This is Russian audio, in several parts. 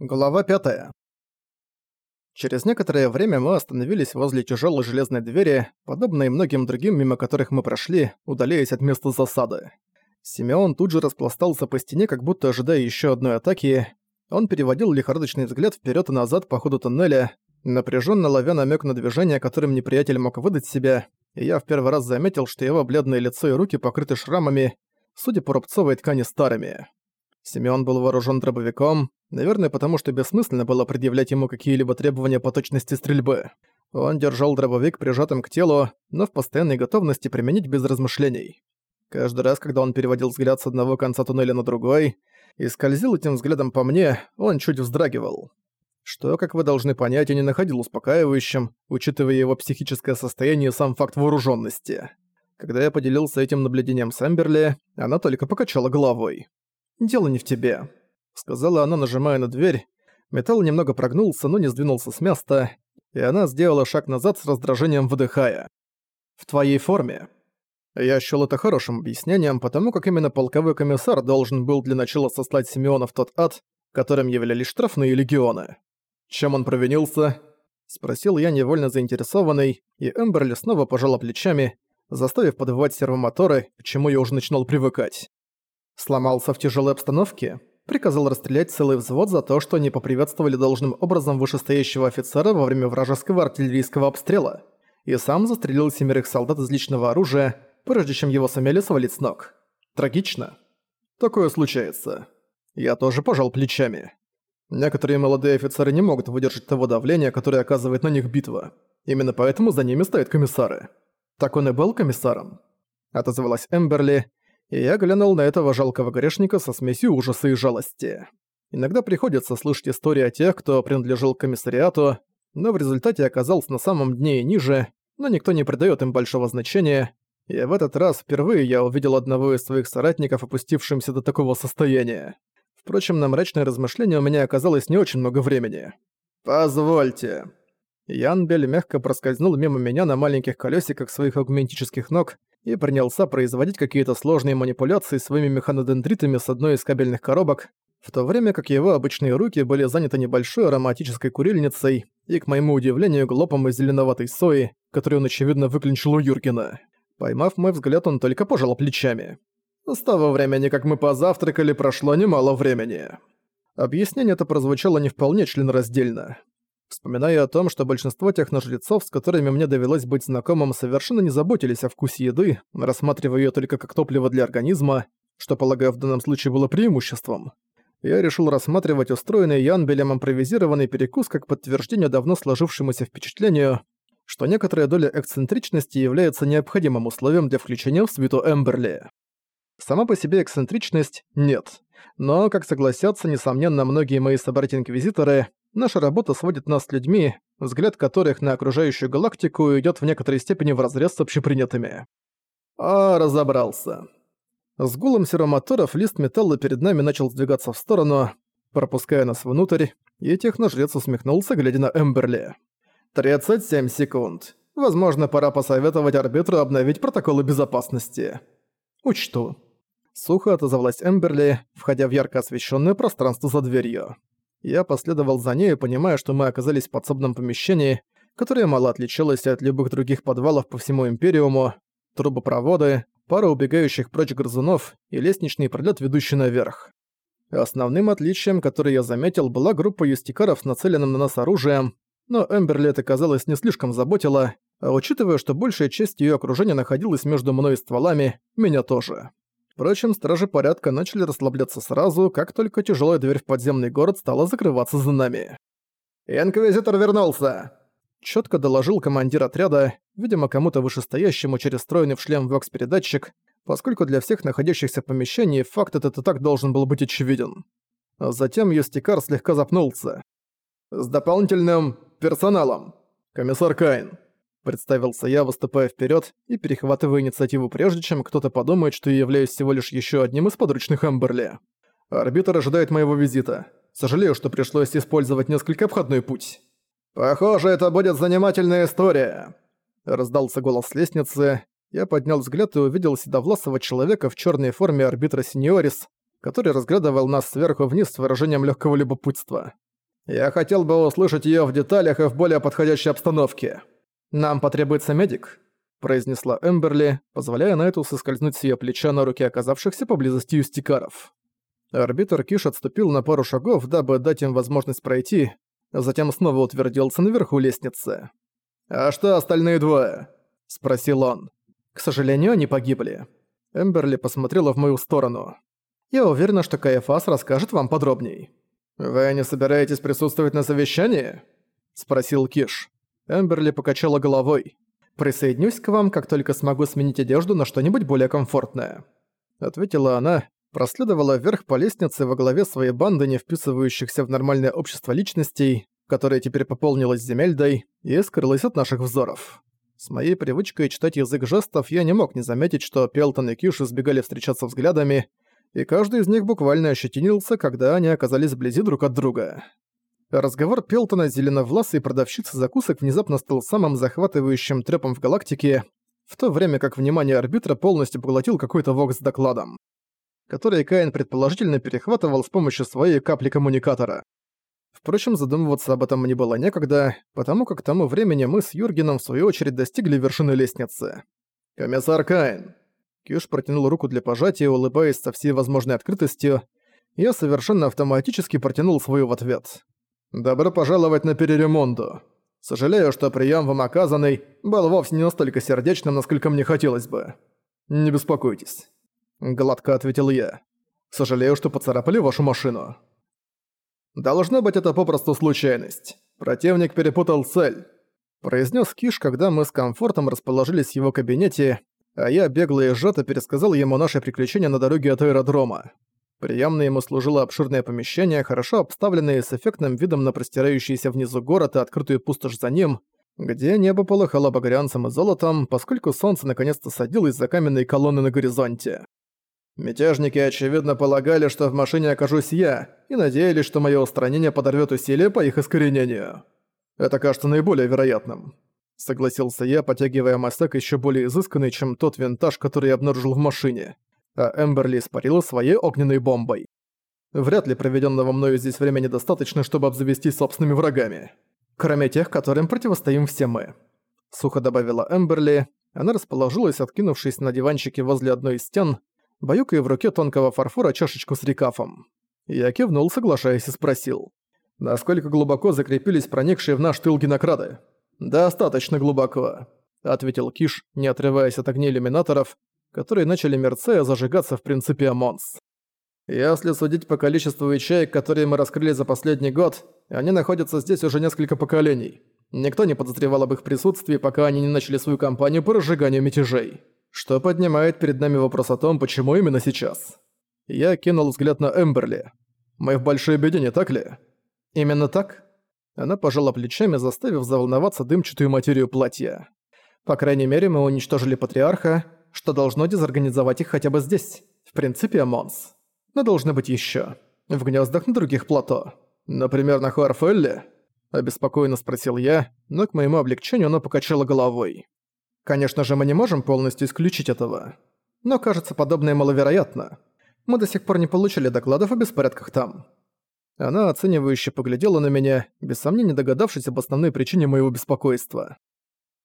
Глава 5. Через некоторое время мы остановились возле тяжелой железной двери, подобной многим другим, мимо которых мы прошли, удаляясь от места засады. Симеон тут же распластался по стене, как будто ожидая еще одной атаки. Он переводил лихорадочный взгляд вперед и назад по ходу тоннеля, напряженно ловя намек на движение, которым неприятель мог выдать себя, и я в первый раз заметил, что его бледное лицо и руки покрыты шрамами, судя по рубцовой ткани старыми. Симеон был вооружен дробовиком, наверное, потому что бессмысленно было предъявлять ему какие-либо требования по точности стрельбы. Он держал дробовик прижатым к телу, но в постоянной готовности применить без размышлений. Каждый раз, когда он переводил взгляд с одного конца туннеля на другой и скользил этим взглядом по мне, он чуть вздрагивал. Что, как вы должны понять, я не находил успокаивающим, учитывая его психическое состояние и сам факт вооруженности. Когда я поделился этим наблюдением с Эмберли, она только покачала головой. «Дело не в тебе», — сказала она, нажимая на дверь. Металл немного прогнулся, но не сдвинулся с места, и она сделала шаг назад с раздражением выдыхая. «В твоей форме». Я счёл это хорошим объяснением, потому как именно полковой комиссар должен был для начала сослать Симеона в тот ад, которым являлись штрафные легионы. Чем он провинился? Спросил я, невольно заинтересованный, и Эмберли снова пожала плечами, заставив подвывать сервомоторы, к чему я уже начинал привыкать. Сломался в тяжелой обстановке. Приказал расстрелять целый взвод за то, что они поприветствовали должным образом вышестоящего офицера во время вражеского артиллерийского обстрела. И сам застрелил семерых солдат из личного оружия, прежде чем его сумели свалить с ног. Трагично. Такое случается. Я тоже пожал плечами. Некоторые молодые офицеры не могут выдержать того давления, которое оказывает на них битва. Именно поэтому за ними стоят комиссары. Так он и был комиссаром. Отозвалась Эмберли, и я глянул на этого жалкого грешника со смесью ужаса и жалости. Иногда приходится слышать истории о тех, кто принадлежал к комиссариату, но в результате оказался на самом дне и ниже, но никто не придает им большого значения, и в этот раз впервые я увидел одного из своих соратников, опустившимся до такого состояния. Впрочем, на мрачное размышление у меня оказалось не очень много времени. «Позвольте». Янбель мягко проскользнул мимо меня на маленьких колесиках своих аугментических ног и принялся производить какие-то сложные манипуляции своими механодендритами с одной из кабельных коробок, в то время как его обычные руки были заняты небольшой ароматической курильницей и, к моему удивлению, глопом из зеленоватой сои, которую он, очевидно, выключил у Юргена. Поймав мой взгляд, он только пожал плечами. «С того времени, как мы позавтракали, прошло немало времени». Объяснение это прозвучало не вполне членораздельно. Вспоминая о том, что большинство техножрецов, с которыми мне довелось быть знакомым, совершенно не заботились о вкусе еды, рассматривая её только как топливо для организма, что, полагаю, в данном случае было преимуществом. Я решил рассматривать устроенный Янбелем импровизированный перекус как подтверждение давно сложившемуся впечатлению, что некоторая доля эксцентричности является необходимым условием для включения в свиту Эмберли. Сама по себе эксцентричность – нет. Но, как согласятся, несомненно, многие мои собратья-инквизиторы, Наша работа сводит нас с людьми, взгляд которых на окружающую галактику идет в некоторой степени вразрез с общепринятыми. А, разобрался. С гулом серомоторов лист металла перед нами начал сдвигаться в сторону, пропуская нас внутрь, и техножрец усмехнулся, глядя на Эмберли. «37 секунд. Возможно, пора посоветовать арбитру обновить протоколы безопасности». «Учту». Сухо отозвалась Эмберли, входя в ярко освещенное пространство за дверью. Я последовал за ней, понимая, что мы оказались в подсобном помещении, которое мало отличалось от любых других подвалов по всему Империуму, трубопроводы, пара убегающих прочь грызунов и лестничный пролет, ведущий наверх. Основным отличием, которое я заметил, была группа юстикаров с нацеленным на нас оружием, но Эмберли это, казалось, не слишком заботило, а учитывая, что большая часть ее окружения находилась между мной и стволами, меня тоже. Впрочем, стражи порядка начали расслабляться сразу, как только тяжелая дверь в подземный город стала закрываться за нами. «Инквизитор вернулся!» Чётко доложил командир отряда, видимо, кому-то вышестоящему через встроенный в шлем вокс-передатчик, поскольку для всех находящихся в помещении факт этот и так должен был быть очевиден. Затем Юстикар слегка запнулся. «С дополнительным персоналом. Комиссар Кайн» представился я, выступая вперед и перехватывая инициативу прежде, чем кто-то подумает, что я являюсь всего лишь еще одним из подручных Эмберли. Арбитр ожидает моего визита. Сожалею, что пришлось использовать несколько обходной путь. «Похоже, это будет занимательная история», — раздался голос с лестницы. Я поднял взгляд и увидел седовласого человека в черной форме арбитра Синьорис, который разглядывал нас сверху вниз с выражением легкого любопытства. Я хотел бы услышать её в деталях и в более подходящей обстановке. Нам потребуется медик, произнесла Эмберли, позволяя Найту соскользнуть с её плеча на руки оказавшихся поблизости юстикаров. Арбитр Киш отступил на пару шагов, дабы дать им возможность пройти, затем снова утвердился наверху лестницы. «А что остальные двое?» – спросил он. «К сожалению, они погибли». Эмберли посмотрела в мою сторону. «Я уверена, что Каефас расскажет вам подробней». «Вы не собираетесь присутствовать на совещании?» – спросил Киш. Эмберли покачала головой. «Присоединюсь к вам, как только смогу сменить одежду на что-нибудь более комфортное», — ответила она, проследовала вверх по лестнице во главе своей банды, не вписывающихся в нормальное общество личностей, которая теперь пополнилась земельдой, и скрылась от наших взоров. С моей привычкой читать язык жестов я не мог не заметить, что Пелтон и Киш избегали встречаться взглядами, и каждый из них буквально ощетинился, когда они оказались вблизи друг от друга. Разговор Пелтона зеленовласой продавщицы закусок внезапно стал самым захватывающим трёпом в галактике, в то время как внимание арбитра полностью поглотил какой-то вок с докладом, который Каин предположительно перехватывал с помощью своей капли коммуникатора. Впрочем, задумываться об этом мне было некогда, потому как к тому времени мы с Юргеном в свою очередь достигли вершины лестницы. «Комиссар Каин!» Киш протянул руку для пожатия, улыбаясь со всей возможной открытостью. Я совершенно автоматически протянул свою в ответ. «Добро пожаловать на переремонту. Сожалею, что прием вам оказанный был вовсе не настолько сердечным, насколько мне хотелось бы. Не беспокойтесь». Гладко ответил я. «Сожалею, что поцарапали вашу машину». «Должно быть, это попросту случайность. Противник перепутал цель», – произнес Киш, когда мы с комфортом расположились в его кабинете, а я бегло и сжато пересказал ему наши приключения на дороге от аэродрома. Приемное ему служило обширное помещение, хорошо обставленное с эффектным видом на простирающийся внизу город и открытую пустошь за ним, где небо полыхало багрянцем и золотом, поскольку солнце наконец-то садилось за каменные колонны на горизонте. Мятежники, очевидно, полагали, что в машине окажусь я, и надеялись, что мое устранение подорвет усилия по их искоренению. Это кажется наиболее вероятным. Согласился я, потягивая мастек еще более изысканный, чем тот винтаж, который я обнаружил в машине а Эмберли испарила своей огненной бомбой. Вряд ли проведенного мною здесь времени достаточно, чтобы обзавестись собственными врагами. Кроме тех, которым противостоим все мы. Сухо добавила Эмберли. Она расположилась, откинувшись на диванчике возле одной из стен, баюкая в руке тонкого фарфора чашечку с рекафом. Я кивнул, соглашаясь, и спросил. «Насколько глубоко закрепились проникшие в наш тыл генокрады?» «Достаточно глубоко», — ответил Киш, не отрываясь от огней иллюминаторов, которые начали мерцая зажигаться в принципе ОМОНС. Если судить по количеству ячеек, которые мы раскрыли за последний год, они находятся здесь уже несколько поколений. Никто не подозревал об их присутствии, пока они не начали свою кампанию по разжиганию мятежей. Что поднимает перед нами вопрос о том, почему именно сейчас. Я кинул взгляд на Эмберли. Мы в большой беде, не так ли? Именно так? Она пожала плечами, заставив заволноваться дымчатую материю платья. По крайней мере, мы уничтожили патриарха, что должно дезорганизовать их хотя бы здесь, в принципе, Монс. Но должны быть еще В гнездах на других плато. Например, на Хуарфелле? Обеспокоенно спросил я, но к моему облегчению она покачала головой. Конечно же, мы не можем полностью исключить этого. Но кажется, подобное маловероятно. Мы до сих пор не получили докладов о беспорядках там. Она оценивающе поглядела на меня, без сомнения догадавшись об основной причине моего беспокойства.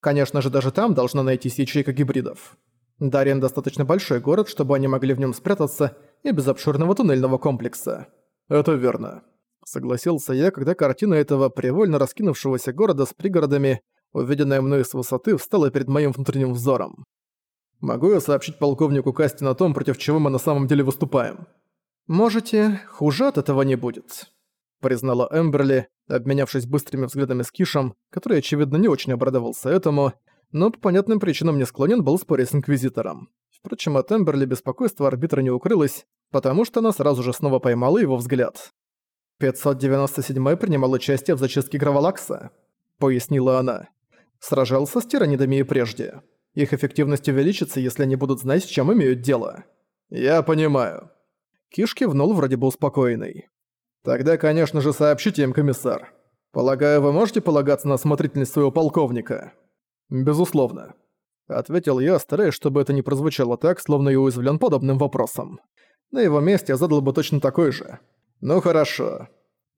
Конечно же, даже там должна найтись ячейка гибридов. Дарьян достаточно большой город, чтобы они могли в нем спрятаться, и без обширного туннельного комплекса. Это верно. Согласился я, когда картина этого привольно раскинувшегося города с пригородами, увиденная мною с высоты, встала перед моим внутренним взором. Могу я сообщить полковнику Касти о том, против чего мы на самом деле выступаем? Можете, хуже от этого не будет, признала Эмберли, обменявшись быстрыми взглядами с Кишем, который, очевидно, не очень обрадовался этому, но по понятным причинам не склонен был спорить с Инквизитором. Впрочем, от Эмберли беспокойство арбитра не укрылось, потому что она сразу же снова поймала его взгляд. «597-й принимал участие в зачистке Гравалакса», — пояснила она. «Сражался с тиранидами и прежде. Их эффективность увеличится, если они будут знать, с чем имеют дело». «Я понимаю». Киш кивнул вроде бы успокоенный. «Тогда, конечно же, сообщите им, комиссар. Полагаю, вы можете полагаться на осмотрительность своего полковника?» «Безусловно», — ответил я, стараясь, чтобы это не прозвучало так, словно я уязвлен подобным вопросом. На его месте я задал бы точно такой же. «Ну хорошо».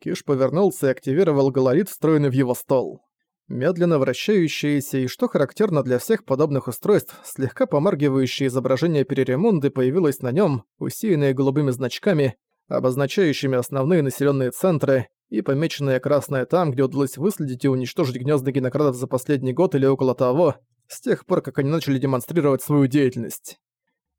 Киш повернулся и активировал гололит, встроенный в его стол. Медленно вращающиеся и, что характерно для всех подобных устройств, слегка помаргивающее изображение переремонды появилось на нем, усеянное голубыми значками, обозначающими основные населенные центры, и помеченное красное там, где удалось выследить и уничтожить гнезда генокрадов за последний год или около того, с тех пор, как они начали демонстрировать свою деятельность.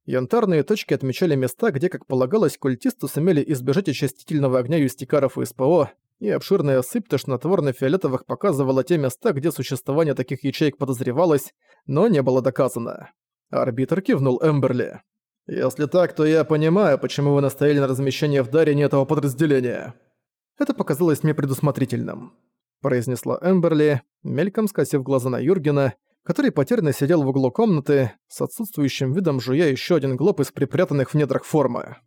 Янтарные точки отмечали места, где, как полагалось, культисты сумели избежать очистительного огня юстикаров и СПО, и обширная сыпь тошнотворно-фиолетовых показывала те места, где существование таких ячеек подозревалось, но не было доказано. Арбитр кивнул Эмберли. «Если так, то я понимаю, почему вы настояли на размещении в Дарине этого подразделения». Это показалось мне предусмотрительным, произнесла Эмберли, мельком скосив глаза на Юргена, который потерянно сидел в углу комнаты, с отсутствующим видом жуя еще один глоб из припрятанных в недрах формы.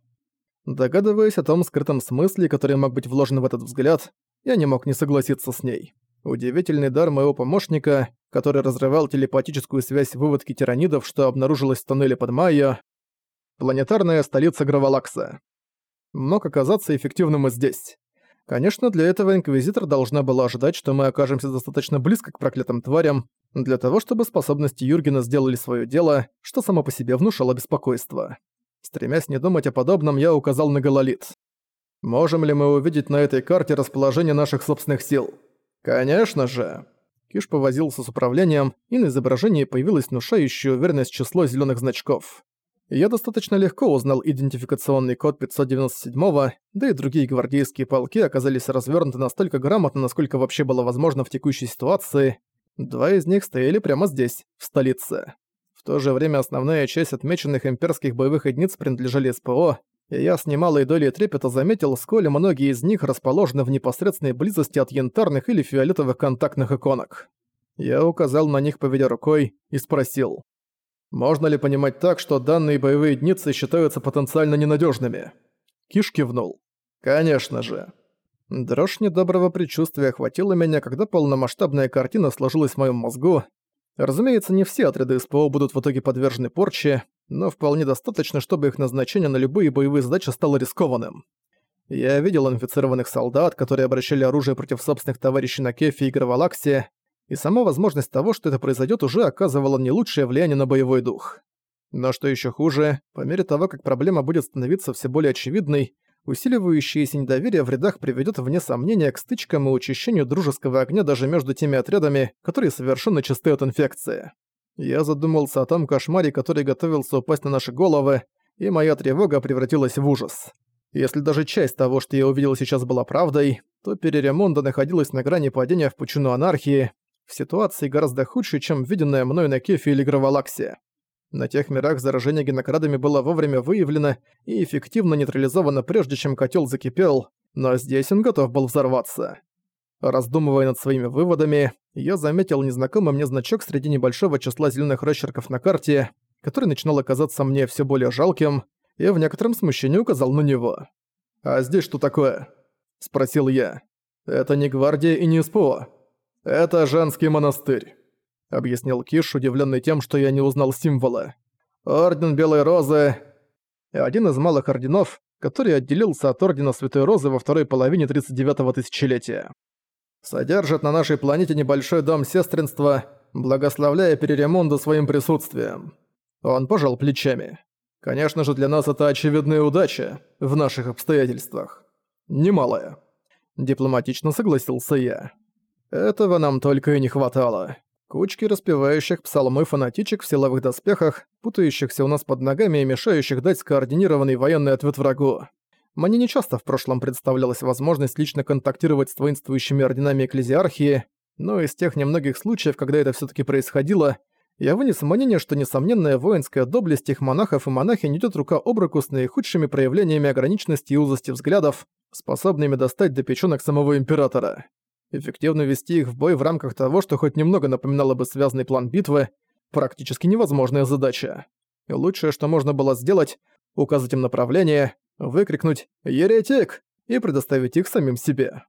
Догадываясь о том скрытом смысле, который мог быть вложен в этот взгляд, я не мог не согласиться с ней. Удивительный дар моего помощника, который разрывал телепатическую связь выводки тиранидов, что обнаружилось в тоннеле под Майо, планетарная столица Гравалакса. Мог оказаться эффективным и здесь. Конечно, для этого Инквизитор должна была ожидать, что мы окажемся достаточно близко к проклятым тварям, для того, чтобы способности Юргена сделали свое дело, что само по себе внушало беспокойство. Стремясь не думать о подобном, я указал на гололит. «Можем ли мы увидеть на этой карте расположение наших собственных сил?» «Конечно же!» Киш повозился с управлением, и на изображении появилась внушающая уверенность число зеленых значков. Я достаточно легко узнал идентификационный код 597-го, да и другие гвардейские полки оказались развернуты настолько грамотно, насколько вообще было возможно в текущей ситуации. Два из них стояли прямо здесь, в столице. В то же время основная часть отмеченных имперских боевых единиц принадлежали СПО, и я с немалой долей трепета заметил, сколь многие из них расположены в непосредственной близости от янтарных или фиолетовых контактных иконок. Я указал на них, поведя рукой, и спросил. Можно ли понимать так, что данные боевые единицы считаются потенциально ненадежными? Киш кивнул. Конечно же. Дрожь недоброго предчувствия охватила меня, когда полномасштабная картина сложилась в моем мозгу. Разумеется, не все отряды СПО будут в итоге подвержены порче, но вполне достаточно, чтобы их назначение на любые боевые задачи стало рискованным. Я видел инфицированных солдат, которые обращали оружие против собственных товарищей на Кефе и Гравалаксе, и сама возможность того, что это произойдет, уже оказывала не лучшее влияние на боевой дух. Но что еще хуже, по мере того, как проблема будет становиться все более очевидной, усиливающееся недоверие в рядах приведет вне сомнения к стычкам и учащению дружеского огня даже между теми отрядами, которые совершенно чисты от инфекции. Я задумался о том кошмаре, который готовился упасть на наши головы, и моя тревога превратилась в ужас. Если даже часть того, что я увидел сейчас, была правдой, то Переремонда находилась на грани падения в пучину анархии, в ситуации гораздо худшей, чем виденная мной на Кефе или Гравалаксе. На тех мирах заражение генокрадами было вовремя выявлено и эффективно нейтрализовано прежде, чем котел закипел, но здесь он готов был взорваться. Раздумывая над своими выводами, я заметил незнакомый мне значок среди небольшого числа зеленых росчерков на карте, который начинал оказаться мне все более жалким, и в некотором смущении указал на него. «А здесь что такое?» – спросил я. «Это не гвардия и не СПО. «Это женский монастырь», — объяснил Киш, удивленный тем, что я не узнал символа. «Орден Белой Розы — один из малых орденов, который отделился от Ордена Святой Розы во второй половине 39-го тысячелетия. Содержит на нашей планете небольшой дом сестринства, благословляя Переремонду своим присутствием. Он пожал плечами. Конечно же, для нас это очевидная удача в наших обстоятельствах. Немалая. Дипломатично согласился я. Этого нам только и не хватало. Кучки распевающих псалмы фанатичек в силовых доспехах, путающихся у нас под ногами и мешающих дать скоординированный военный ответ врагу. Мне нечасто в прошлом представлялась возможность лично контактировать с воинствующими орденами Экклезиархии, но из тех немногих случаев, когда это все таки происходило, я вынес мнение, что несомненная воинская доблесть их монахов и монахинь идет рука об руку с наихудшими проявлениями ограниченности и узости взглядов, способными достать до печёнок самого Императора. Эффективно вести их в бой в рамках того, что хоть немного напоминало бы связанный план битвы, практически невозможная задача. И лучшее, что можно было сделать, указать им направление, выкрикнуть «Еретик!» и предоставить их самим себе.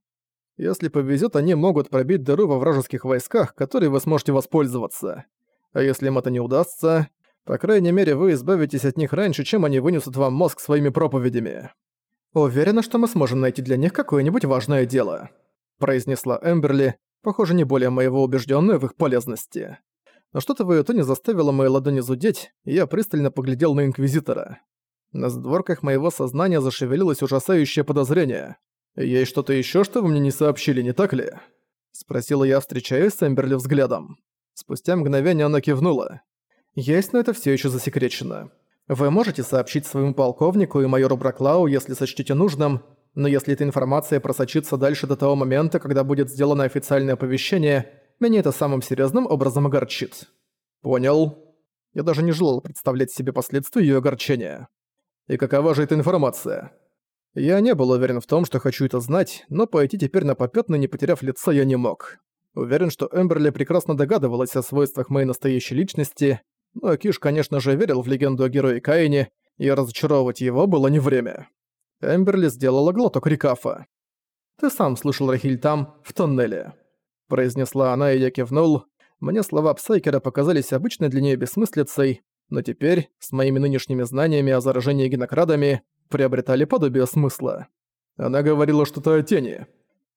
Если повезет, они могут пробить дыру во вражеских войсках, которой вы сможете воспользоваться. А если им это не удастся, по крайней мере, вы избавитесь от них раньше, чем они вынесут вам мозг своими проповедями. «Уверена, что мы сможем найти для них какое-нибудь важное дело», произнесла Эмберли, похоже, не более моего убежденная в их полезности. Но что-то в её тоне заставило мои ладони зудеть, и я пристально поглядел на Инквизитора. На задворках моего сознания зашевелилось ужасающее подозрение. «Есть что-то ещё, что вы мне не сообщили, не так ли?» Спросила я, встречаясь с Эмберли взглядом. Спустя мгновение она кивнула. «Есть, но это всё ещё засекречено. Вы можете сообщить своему полковнику и майору Браклау, если сочтете нужным, но если эта информация просочится дальше до того момента, когда будет сделано официальное оповещение, меня это самым серьезным образом огорчит. Понял. Я даже не желал представлять себе последствия ее огорчения. И какова же эта информация? Я не был уверен в том, что хочу это знать, но пойти теперь на попятный, не потеряв лица, я не мог. Уверен, что Эмберли прекрасно догадывалась о свойствах моей настоящей личности, но Киш, конечно же, верил в легенду о герое Каине, и разочаровывать его было не время. Эмберли сделала глоток рекафа. «Ты сам слышал Рахиль там, в тоннеле», — произнесла она, и я кивнул. Мне слова Псайкера показались обычной для нее бессмыслицей, но теперь, с моими нынешними знаниями о заражении генокрадами, приобретали подобие смысла. Она говорила что-то о тени.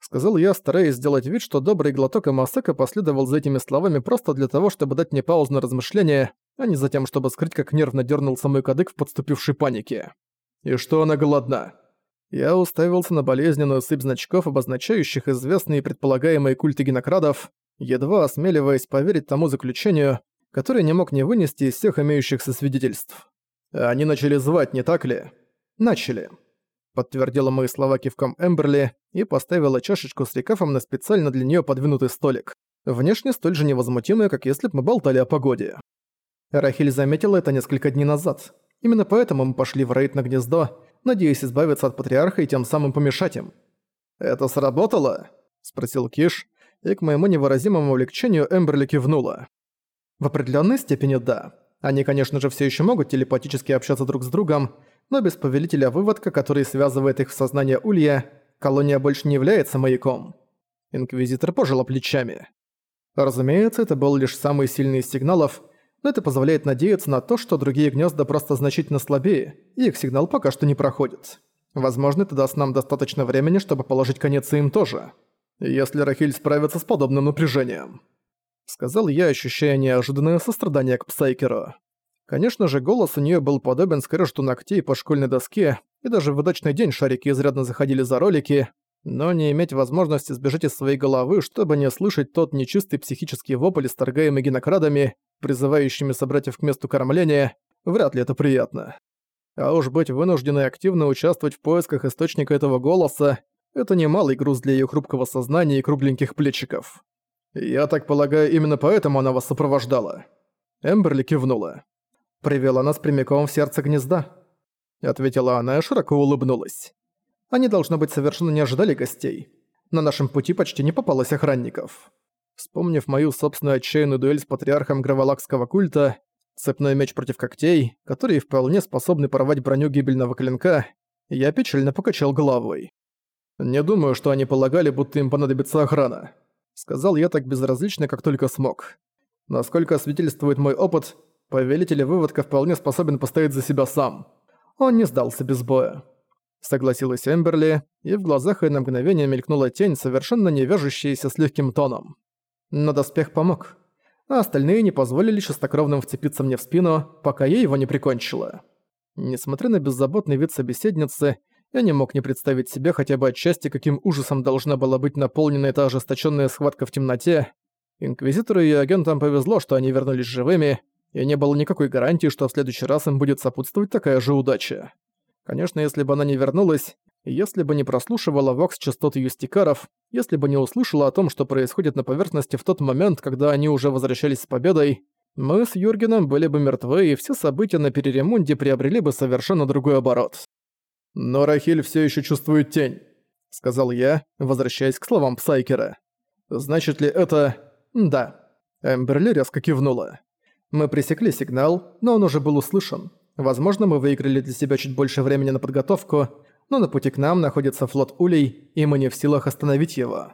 Сказал я, стараясь сделать вид, что добрый глоток Амасека последовал за этими словами просто для того, чтобы дать мне паузу на размышления, а не за тем, чтобы скрыть, как нервно дернулся мой кадык в подступившей панике. И что она голодна? Я уставился на болезненную сыпь значков, обозначающих известные предполагаемые культы генокрадов, едва осмеливаясь поверить тому заключению, которое не мог не вынести из всех имеющихся свидетельств. Они начали звать, не так ли? Начали. Подтвердила мои слова кивком Эмберли и поставила чашечку с рекафом на специально для нее подвинутый столик. Внешне столь же невозмутимая, как если бы мы болтали о погоде. Рахиль заметила это несколько дней назад. Именно поэтому мы пошли в рейд на гнездо, надеясь избавиться от патриарха и тем самым помешать им. «Это сработало?» – спросил Киш, и к моему невыразимому облегчению Эмберли кивнула. В определенной степени да. Они, конечно же, все еще могут телепатически общаться друг с другом, но без повелителя выводка, который связывает их в сознание Улья, колония больше не является маяком. Инквизитор пожала плечами. Разумеется, это был лишь самый сильный из сигналов – это позволяет надеяться на то, что другие гнезда просто значительно слабее, и их сигнал пока что не проходит. Возможно, это даст нам достаточно времени, чтобы положить конец им тоже. Если Рахиль справится с подобным напряжением. Сказал я, ощущая неожиданное сострадание к Псайкеру. Конечно же, голос у нее был подобен скрежету ногтей по школьной доске, и даже в удачный день шарики изрядно заходили за ролики, но не иметь возможности сбежать из своей головы, чтобы не слышать тот нечистый психический вопль, исторгаемый генокрадами, призывающими собратьев к месту кормления, вряд ли это приятно. А уж быть вынужденной активно участвовать в поисках источника этого голоса – это немалый груз для её хрупкого сознания и кругленьких плечиков. «Я так полагаю, именно поэтому она вас сопровождала?» Эмберли кивнула. «Привела нас прямиком в сердце гнезда», – ответила она и широко улыбнулась. «Они, должно быть, совершенно не ожидали гостей. На нашем пути почти не попалось охранников». Вспомнив мою собственную отчаянную дуэль с патриархом граволакского культа, цепной меч против когтей, которые вполне способны порвать броню гибельного клинка, я печально покачал головой. «Не думаю, что они полагали, будто им понадобится охрана», — сказал я так безразлично, как только смог. «Насколько свидетельствует мой опыт, повелитель выводка вполне способен постоять за себя сам. Он не сдался без боя». Согласилась Эмберли, и в глазах ее на мгновение мелькнула тень, совершенно не вяжущаяся с легким тоном. Но доспех помог, а остальные не позволили чистокровным вцепиться мне в спину, пока я его не прикончила. Несмотря на беззаботный вид собеседницы, я не мог не представить себе хотя бы отчасти, каким ужасом должна была быть наполнена эта ожесточенная схватка в темноте. Инквизитору и агентам повезло, что они вернулись живыми, и не было никакой гарантии, что в следующий раз им будет сопутствовать такая же удача. Конечно, если бы она не вернулась, если бы не прослушивала вокс-частоты юстикаров, если бы не услышала о том, что происходит на поверхности в тот момент, когда они уже возвращались с победой, мы с Юргеном были бы мертвы, и все события на переремонте приобрели бы совершенно другой оборот. «Но Рахиль все еще чувствует тень», — сказал я, возвращаясь к словам Псайкера. «Значит ли это...» «Да». Эмберли резко кивнула. «Мы пресекли сигнал, но он уже был услышан. Возможно, мы выиграли для себя чуть больше времени на подготовку, но на пути к нам находится флот Улей, и мы не в силах остановить его.